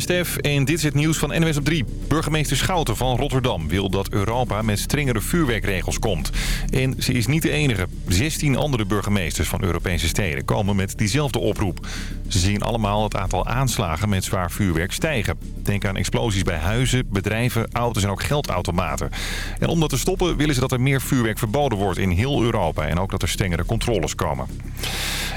Stef en dit is het nieuws van NWS op 3. Burgemeester Schouten van Rotterdam wil dat Europa met strengere vuurwerkregels komt. En ze is niet de enige. 16 andere burgemeesters van Europese steden komen met diezelfde oproep. Ze zien allemaal het aantal aanslagen met zwaar vuurwerk stijgen. Denk aan explosies bij huizen, bedrijven, auto's en ook geldautomaten. En om dat te stoppen willen ze dat er meer vuurwerk verboden wordt in heel Europa. En ook dat er strengere controles komen.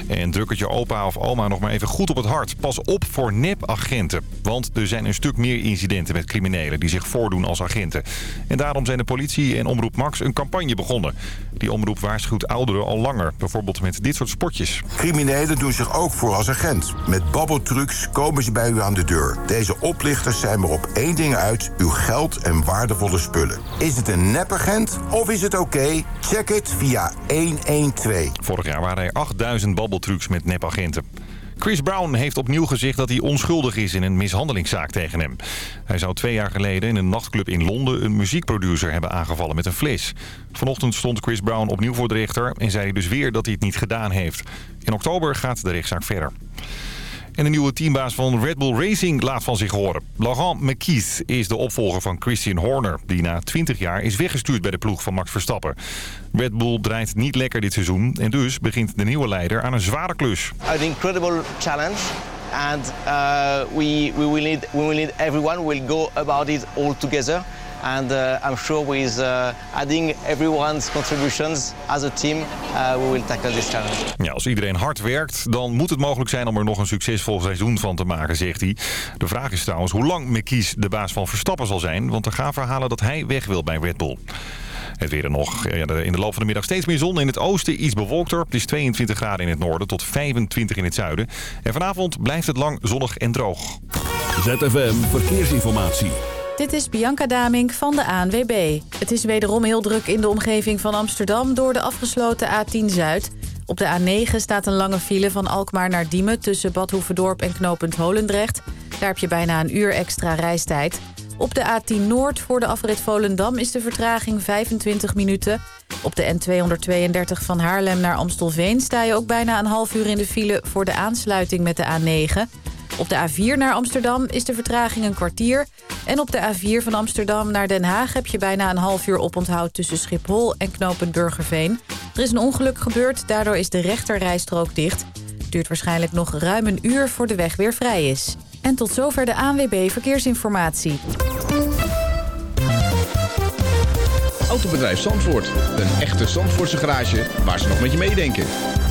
En druk het je opa of oma nog maar even goed op het hart. Pas op voor nepagenten. Want er zijn een stuk meer incidenten met criminelen die zich voordoen als agenten. En daarom zijn de politie en Omroep Max een campagne begonnen. Die omroep waarschuwt ouderen al langer. Bijvoorbeeld met dit soort spotjes. Criminelen doen zich ook voor als agent. Met babbeltrucs komen ze bij u aan de deur. Deze oplichters zijn maar op één ding uit. Uw geld en waardevolle spullen. Is het een nepagent of is het oké? Check het via 112. Vorig jaar waren er 8000 babbeltrucs met nepagenten. Chris Brown heeft opnieuw gezegd dat hij onschuldig is in een mishandelingszaak tegen hem. Hij zou twee jaar geleden in een nachtclub in Londen een muziekproducer hebben aangevallen met een fles. Vanochtend stond Chris Brown opnieuw voor de rechter en zei dus weer dat hij het niet gedaan heeft. In oktober gaat de rechtszaak verder. En de nieuwe teambaas van Red Bull Racing laat van zich horen. Laurent McKeith is de opvolger van Christian Horner... die na 20 jaar is weggestuurd bij de ploeg van Max Verstappen. Red Bull draait niet lekker dit seizoen... en dus begint de nieuwe leider aan een zware klus. An incredible challenge. And uh, we, we, will need, we will need everyone will go about it all together. And uh, I'm sure with uh, adding everyone's contributions as a team, uh, we will tackle this challenge. Ja, als iedereen hard werkt, dan moet het mogelijk zijn om er nog een succesvol seizoen van te maken, zegt hij. De vraag is trouwens hoe lang McKies de baas van Verstappen zal zijn, want er gaan verhalen dat hij weg wil bij Red Bull. Het weer er nog. Ja, in de loop van de middag steeds meer zon. In het oosten iets bewolkter. Het is 22 graden in het noorden tot 25 in het zuiden. En vanavond blijft het lang zonnig en droog. ZFM Verkeersinformatie. Dit is Bianca Damink van de ANWB. Het is wederom heel druk in de omgeving van Amsterdam... door de afgesloten A10 Zuid. Op de A9 staat een lange file van Alkmaar naar Diemen... tussen Bad Hoevedorp en knooppunt Holendrecht. Daar heb je bijna een uur extra reistijd. Op de A10 Noord voor de afrit Volendam is de vertraging 25 minuten. Op de N232 van Haarlem naar Amstelveen... sta je ook bijna een half uur in de file voor de aansluiting met de A9... Op de A4 naar Amsterdam is de vertraging een kwartier. En op de A4 van Amsterdam naar Den Haag heb je bijna een half uur oponthoud tussen Schiphol en knooppunt Burgerveen. Er is een ongeluk gebeurd, daardoor is de rechterrijstrook dicht. Het duurt waarschijnlijk nog ruim een uur voor de weg weer vrij is. En tot zover de ANWB Verkeersinformatie. Autobedrijf Zandvoort. Een echte Zandvoortse garage waar ze nog met je meedenken.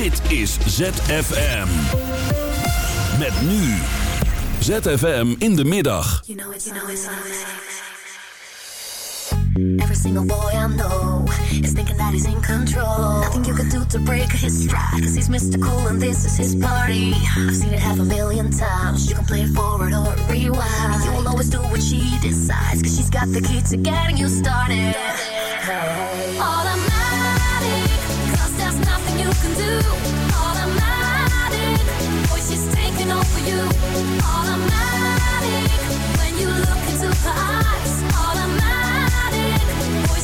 Dit is ZFM. Met nu. ZFM in de middag. You know it's, you know it's Every single boy I know is thinking that he's in control. Nothing you can do to break his stride, cause he's Mr. Cool and this is his party. I've seen it half a million times. You can play forward or rewind. And will always do what she decides, cause she's got the key to getting you started. Automatic,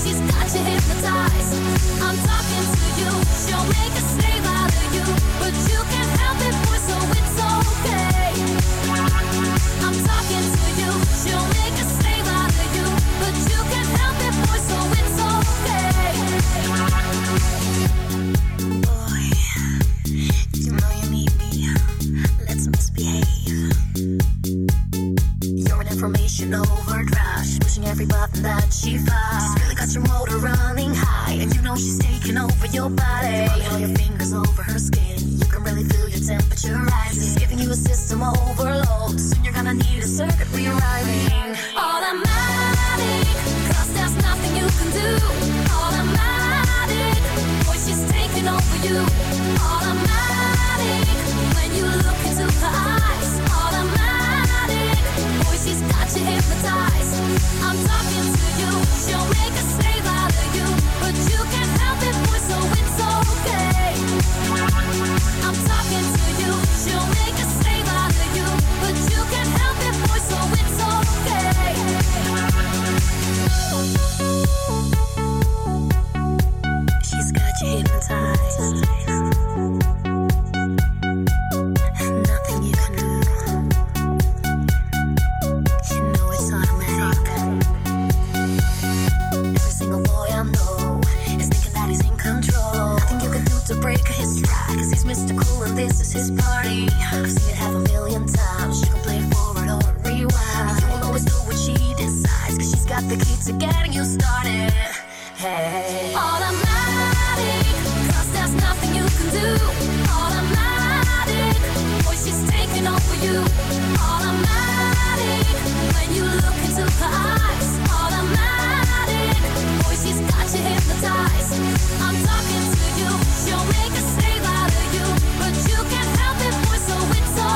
she's got you hypnotized. I'm talking to you, she'll make a information overdrive. Pushing every button that she finds. She's really got your motor running high, and you know she's taking over your body. Running all your fingers over her skin. You can really feel your temperature rising. She's giving you a system overload. Soon you're gonna need a circuit rewriting. Cause he's Mr. Cool and this is his party. I've seen it half a million times. She can play it forward or rewind. You will always know what she decides. Cause she's got the key to getting you started. Hey. Automatic, cause there's nothing you can do. Automatic, boy, she's taking over you. Automatic, when you look into her eyes. Automatic, boy, she's got you hypnotized. I'm talking to you, she'll make a statement.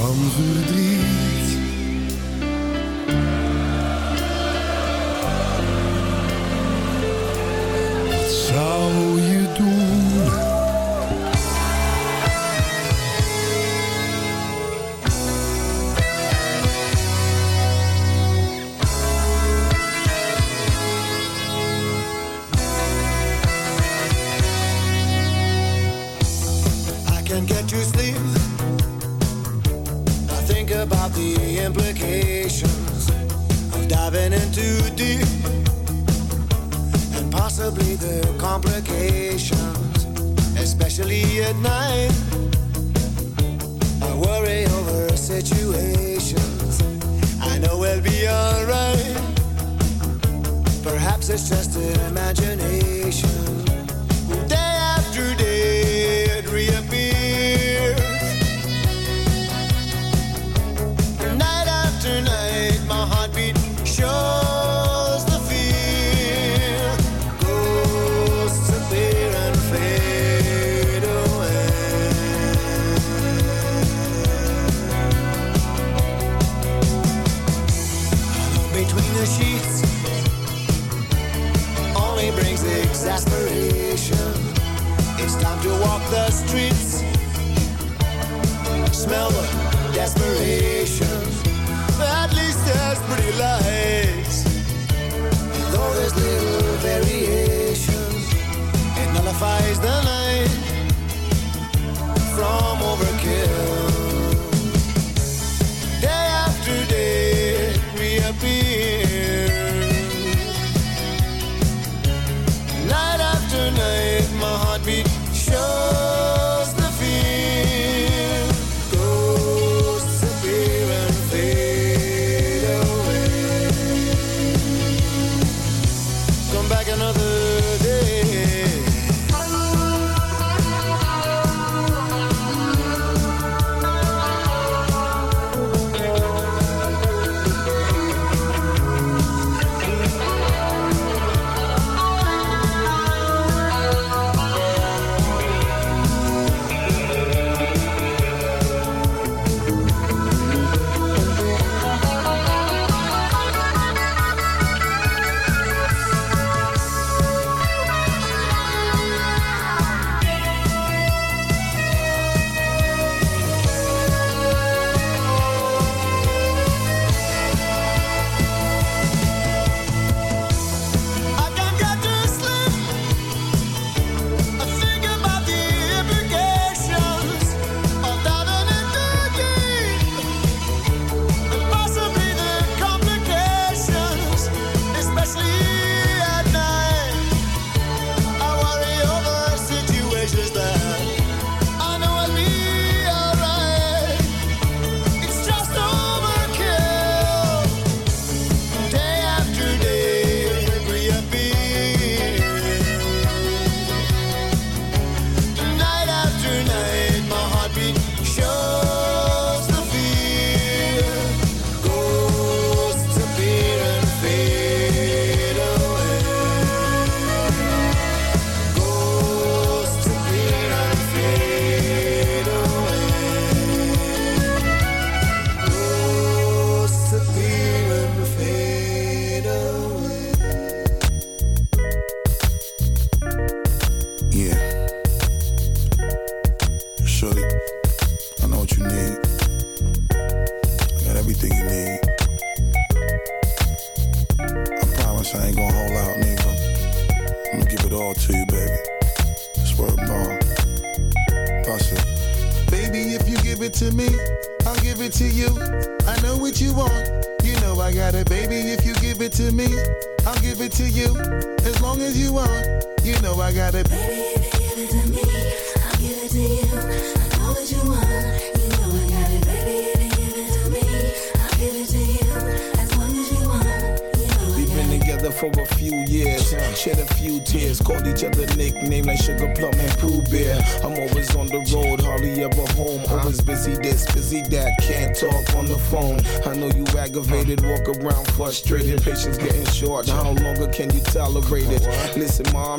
Van verdriet.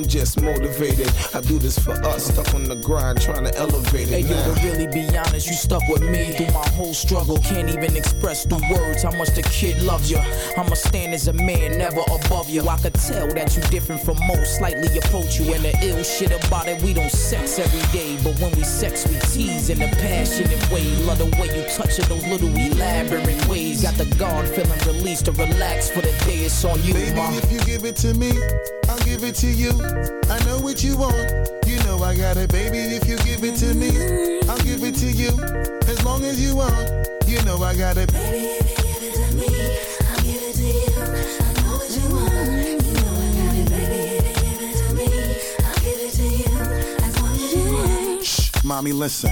I'm just motivated. I do this for us, stuck on the grind, trying to elevate it. Hey, yo, now. to really be honest, you stuck with me through my whole struggle. Can't even express through words how much the kid loves you. I'ma stand as a man, never above you. I could tell that you different from most, slightly approach you. And the ill shit about it, we don't sex every day. But when we sex, we tease in a passionate way. Love the way you touch it, those little elaborate ways. Got the guard feeling released to relax for the day. It's on you, Baby, ma. if you give it to me, I'll give it to you. I know what you want. You know I got it, baby. If you give it to me, I'll give it to you. As long as you want, you know I got it. Baby, if you give it to me, I'll give it to you. I know what you want. You know I got it, baby. If you give it to me, I'll give it to you. As long as you want. Shh, mommy, listen.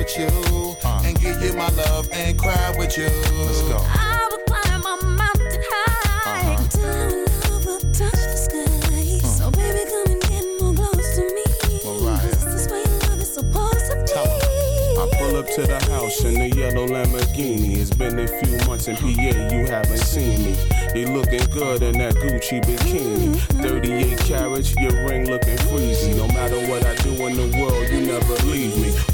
With you. And give you my love and cry with you. Let's go. I will climb a mountain high uh-huh. until our love will touch the sky. Hmm. So baby, come and get more close to me. This is the way love is supposed to be. I pull up to the house in the yellow Lamborghini. It's been a few months in PA, you haven't seen me. You looking good in that Gucci bikini. Mm-hmm. 38 carats, your ring looking freezy. No matter what I do in the world, you never leave me.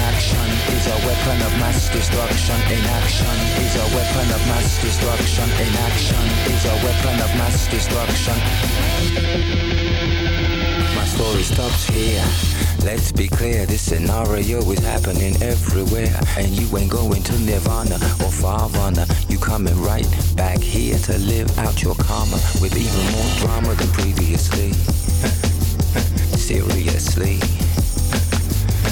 inaction is a weapon of mass destruction. Inaction is a weapon of mass destruction. Inaction is a weapon of mass destruction. My story stops here. Let's be clear, this scenario is happening everywhere. And you ain't going to Nirvana or Farvana. You coming right back here to live out your karma with even more drama than previously. Seriously.